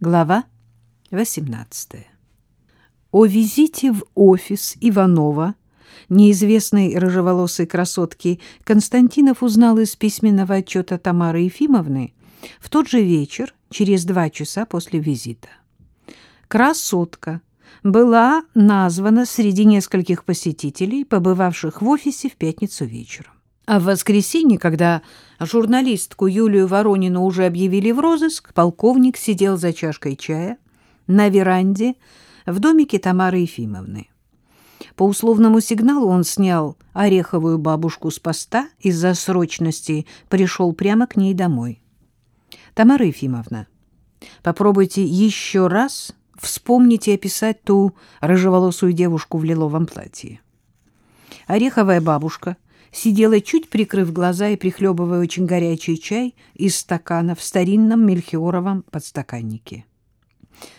Глава 18. О визите в офис Иванова, неизвестной рыжеволосой красотки, Константинов узнал из письменного отчета Тамары Ефимовны в тот же вечер, через два часа после визита. Красотка была названа среди нескольких посетителей, побывавших в офисе в пятницу вечером. А в воскресенье, когда журналистку Юлию Воронину уже объявили в розыск, полковник сидел за чашкой чая на веранде в домике Тамары Ефимовны. По условному сигналу он снял ореховую бабушку с поста, из-за срочности пришел прямо к ней домой. «Тамара Ефимовна, попробуйте еще раз вспомнить и описать ту рыжеволосую девушку в лиловом платье». Ореховая бабушка — сидела, чуть прикрыв глаза и прихлебывая очень горячий чай из стакана в старинном мельхиоровом подстаканнике.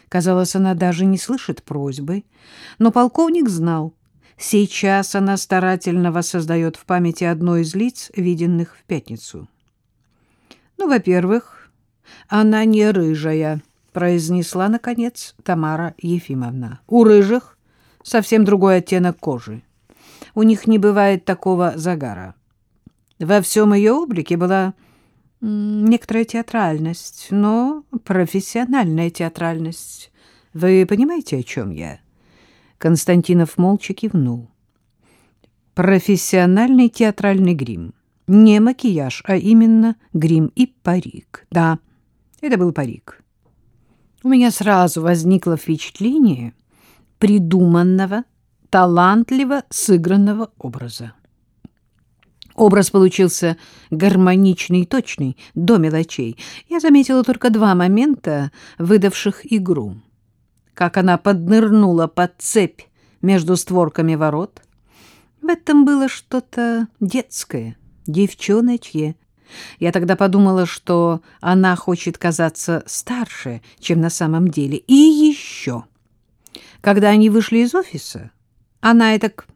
Казалось, она даже не слышит просьбы, но полковник знал, сейчас она старательно воссоздает в памяти одно из лиц, виденных в пятницу. «Ну, во-первых, она не рыжая», — произнесла, наконец, Тамара Ефимовна. «У рыжих совсем другой оттенок кожи у них не бывает такого загара. Во всем ее облике была некоторая театральность, но профессиональная театральность. Вы понимаете, о чем я? Константинов молча кивнул. Профессиональный театральный грим. Не макияж, а именно грим и парик. Да, это был парик. У меня сразу возникло впечатление придуманного талантливо сыгранного образа. Образ получился гармоничный и точный, до мелочей. Я заметила только два момента, выдавших игру. Как она поднырнула под цепь между створками ворот. В этом было что-то детское, девчоночье. Я тогда подумала, что она хочет казаться старше, чем на самом деле. И еще, когда они вышли из офиса... Она и так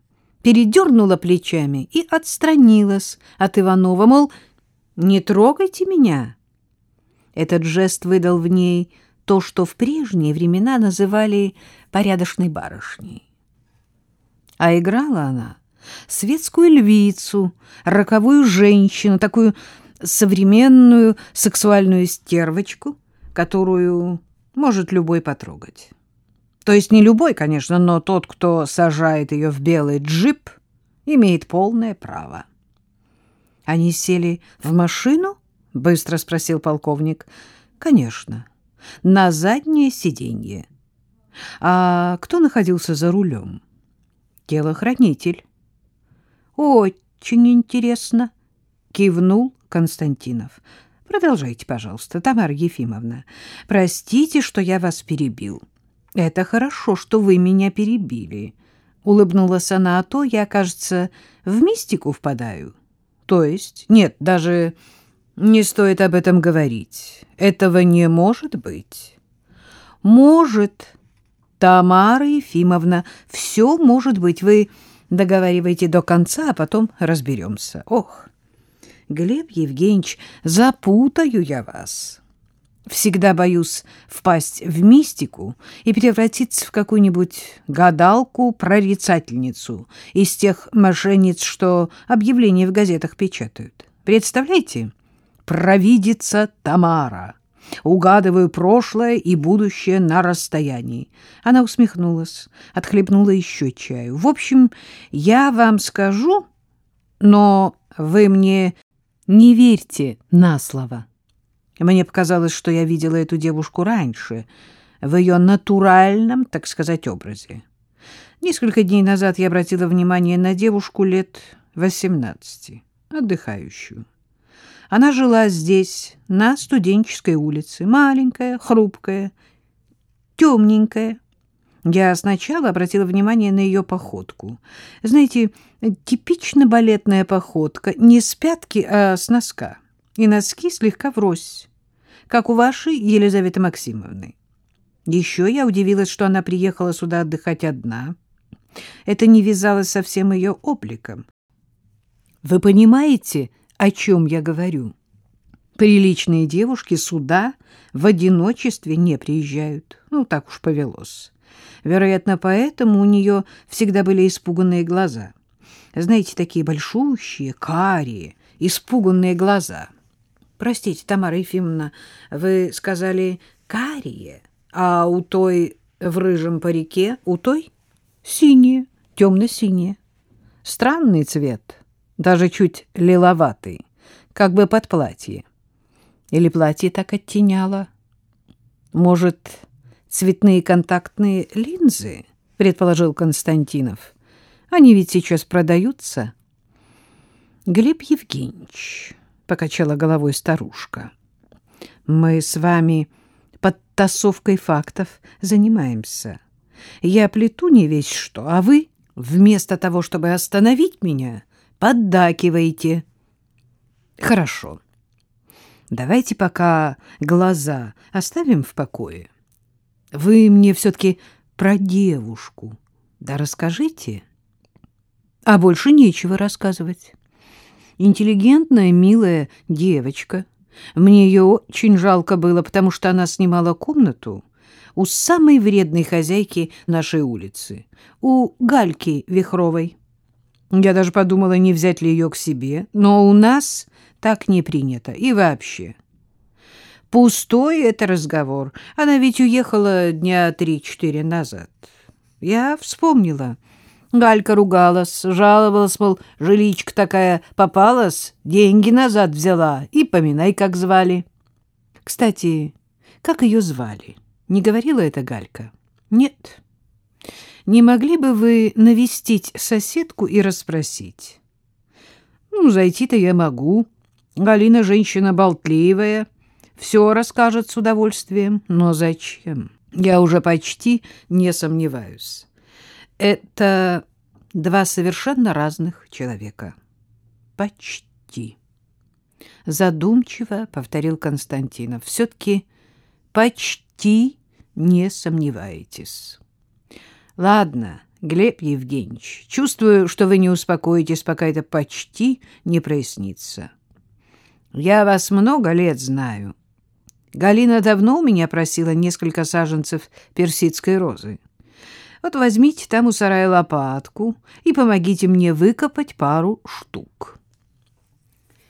передернула плечами и отстранилась от Иванова, мол, «Не трогайте меня». Этот жест выдал в ней то, что в прежние времена называли порядочной барышней. А играла она светскую львицу, роковую женщину, такую современную сексуальную стервочку, которую может любой потрогать. То есть не любой, конечно, но тот, кто сажает ее в белый джип, имеет полное право. Они сели в машину? Быстро спросил полковник. Конечно, на заднее сиденье. А кто находился за рулем? Телохранитель. Очень интересно, кивнул Константинов. Продолжайте, пожалуйста, Тамара Ефимовна. Простите, что я вас перебил. Это хорошо, что вы меня перебили. Улыбнулась она, а то я, кажется, в мистику впадаю. То есть, нет, даже не стоит об этом говорить. Этого не может быть. Может, Тамара Ефимовна, все может быть. Вы договариваете до конца, а потом разберемся. Ох, Глеб Евгеньевич, запутаю я вас. Всегда боюсь впасть в мистику и превратиться в какую-нибудь гадалку-прорицательницу из тех мошенниц, что объявления в газетах печатают. Представляете? Провидица Тамара. Угадываю прошлое и будущее на расстоянии. Она усмехнулась, отхлебнула еще чаю. В общем, я вам скажу, но вы мне не верьте на слово. Мне показалось, что я видела эту девушку раньше, в ее натуральном, так сказать, образе. Несколько дней назад я обратила внимание на девушку лет 18, отдыхающую. Она жила здесь, на студенческой улице, маленькая, хрупкая, темненькая. Я сначала обратила внимание на ее походку. Знаете, типично балетная походка, не с пятки, а с носка и носки слегка врозь, как у вашей Елизаветы Максимовны. Еще я удивилась, что она приехала сюда отдыхать одна. Это не вязалось со всем ее обликом. Вы понимаете, о чем я говорю? Приличные девушки сюда в одиночестве не приезжают. Ну, так уж повелось. Вероятно, поэтому у нее всегда были испуганные глаза. Знаете, такие большущие, карие, испуганные глаза. Простите, Тамара Ефимовна, вы сказали «карие», а у той в рыжем парике, у той синие, темно-синие. Странный цвет, даже чуть лиловатый, как бы под платье. Или платье так оттеняло? Может, цветные контактные линзы, предположил Константинов. Они ведь сейчас продаются. Глеб Евгеньевич, покачала головой старушка. Мы с вами подтасовкой фактов занимаемся. Я плету не весь что, а вы, вместо того, чтобы остановить меня, поддакиваете. Хорошо. Давайте пока глаза оставим в покое. Вы мне все-таки про девушку. Да расскажите. А больше нечего рассказывать. Интеллигентная, милая девочка. Мне ее очень жалко было, потому что она снимала комнату у самой вредной хозяйки нашей улицы, у Гальки Вихровой. Я даже подумала, не взять ли ее к себе, но у нас так не принято. И вообще. Пустой это разговор. Она ведь уехала дня три-четыре назад. Я вспомнила. Галька ругалась, жаловалась, мол, жиличка такая попалась, деньги назад взяла, и поминай, как звали. Кстати, как ее звали? Не говорила это Галька? Нет. Не могли бы вы навестить соседку и расспросить? Ну, зайти-то я могу. Галина женщина болтливая, все расскажет с удовольствием. Но зачем? Я уже почти не сомневаюсь. Это два совершенно разных человека. Почти. Задумчиво повторил Константинов. Все-таки почти не сомневаетесь. Ладно, Глеб Евгеньевич, чувствую, что вы не успокоитесь, пока это почти не прояснится. Я вас много лет знаю. Галина давно у меня просила несколько саженцев персидской розы. Вот возьмите там у сарая лопатку и помогите мне выкопать пару штук.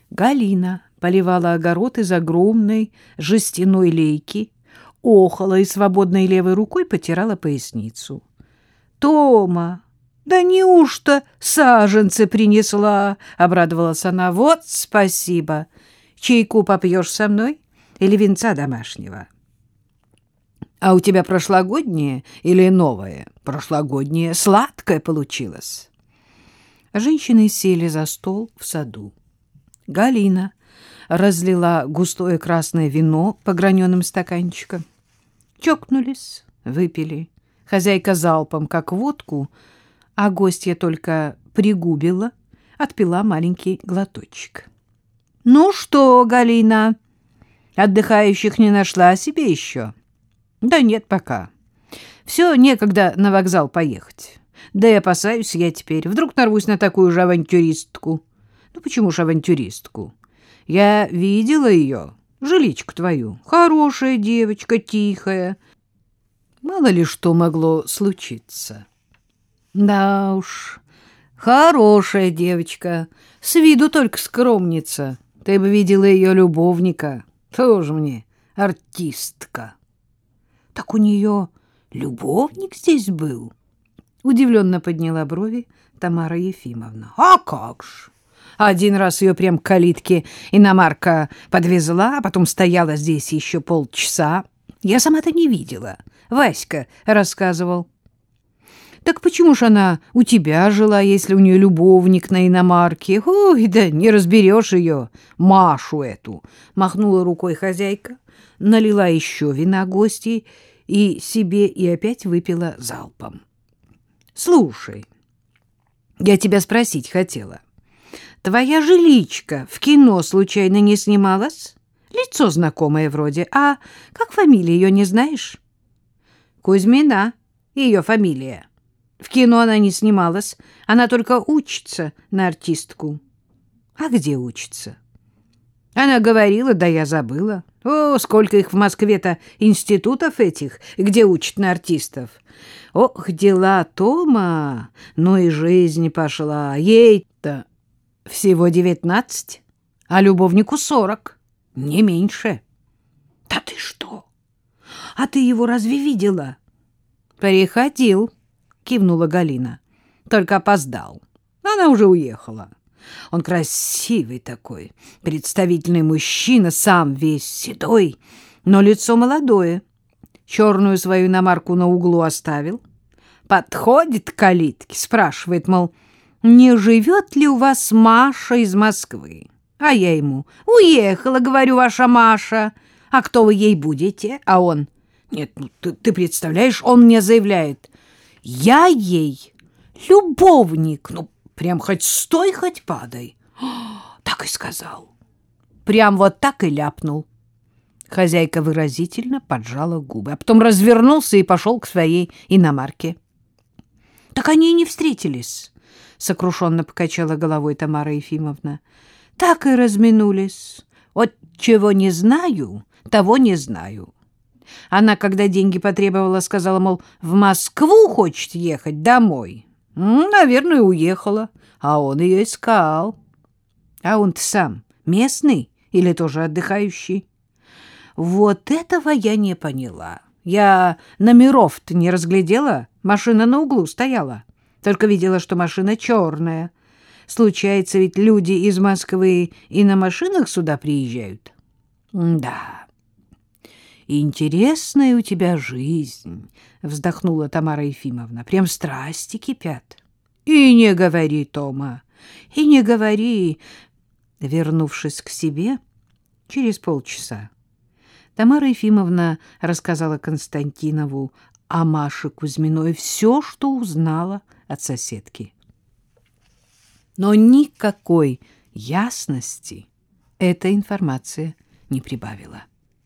Галина поливала огород из огромной жестяной лейки, охала и свободной левой рукой потирала поясницу. «Тома, да неужто саженцы принесла?» — обрадовалась она. «Вот спасибо. Чайку попьешь со мной или венца домашнего?» А у тебя прошлогоднее или новое? Прошлогоднее сладкое получилось. Женщины сели за стол в саду. Галина разлила густое красное вино по граненым стаканчикам. Чокнулись, выпили. Хозяйка залпом, как водку, а гостья только пригубила, отпила маленький глоточек. — Ну что, Галина, отдыхающих не нашла себе еще? — да нет пока. Все некогда на вокзал поехать. Да и опасаюсь я теперь. Вдруг нарвусь на такую же авантюристку. Ну почему же авантюристку? Я видела ее, жиличку твою. Хорошая девочка, тихая. Мало ли что могло случиться. Да уж, хорошая девочка. С виду только скромница. Ты бы видела ее любовника. Тоже мне артистка. Так у нее любовник здесь был? Удивленно подняла брови Тамара Ефимовна. А как ж! Один раз ее прям к калитке иномарка подвезла, а потом стояла здесь еще полчаса. Я сама-то не видела. Васька рассказывал. Так почему ж она у тебя жила, если у нее любовник на иномарке? Ой, да не разберешь ее, Машу эту. Махнула рукой хозяйка, налила еще вина гостей и себе и опять выпила залпом. Слушай, я тебя спросить хотела. Твоя жиличка в кино случайно не снималась? Лицо знакомое вроде. А как фамилия ее не знаешь? Кузьмина, ее фамилия. В кино она не снималась, она только учится на артистку. А где учится? Она говорила, да я забыла. О, сколько их в Москве-то институтов этих, где учат на артистов. Ох, дела Тома, ну и жизнь пошла. Ей-то всего девятнадцать, а любовнику сорок, не меньше. Да ты что? А ты его разве видела? Приходил, кивнула Галина. Только опоздал. Она уже уехала. Он красивый такой, представительный мужчина, сам весь седой, но лицо молодое. Черную свою иномарку на углу оставил. Подходит к калитке, спрашивает, мол, не живет ли у вас Маша из Москвы? А я ему, уехала, говорю, ваша Маша. А кто вы ей будете? А он, нет, ну ты, ты представляешь, он мне заявляет, я ей любовник, ну Прям хоть стой, хоть падай. Так и сказал. Прям вот так и ляпнул. Хозяйка выразительно поджала губы, а потом развернулся и пошел к своей иномарке. — Так они и не встретились, — сокрушенно покачала головой Тамара Ефимовна. — Так и разминулись. Вот чего не знаю, того не знаю. Она, когда деньги потребовала, сказала, мол, в Москву хочет ехать домой. Наверное, уехала, а он ее искал. А он-то сам местный или тоже отдыхающий? Вот этого я не поняла. Я номеров-то не разглядела, машина на углу стояла. Только видела, что машина черная. Случается, ведь люди из Москвы и на машинах сюда приезжают. Да, интересная у тебя жизнь, вздохнула Тамара Ефимовна. Прям страсти кипят. И не говори, Тома, и не говори. Вернувшись к себе через полчаса, Тамара Ефимовна рассказала Константинову о Маше Кузьминой все, что узнала от соседки. Но никакой ясности эта информация не прибавила.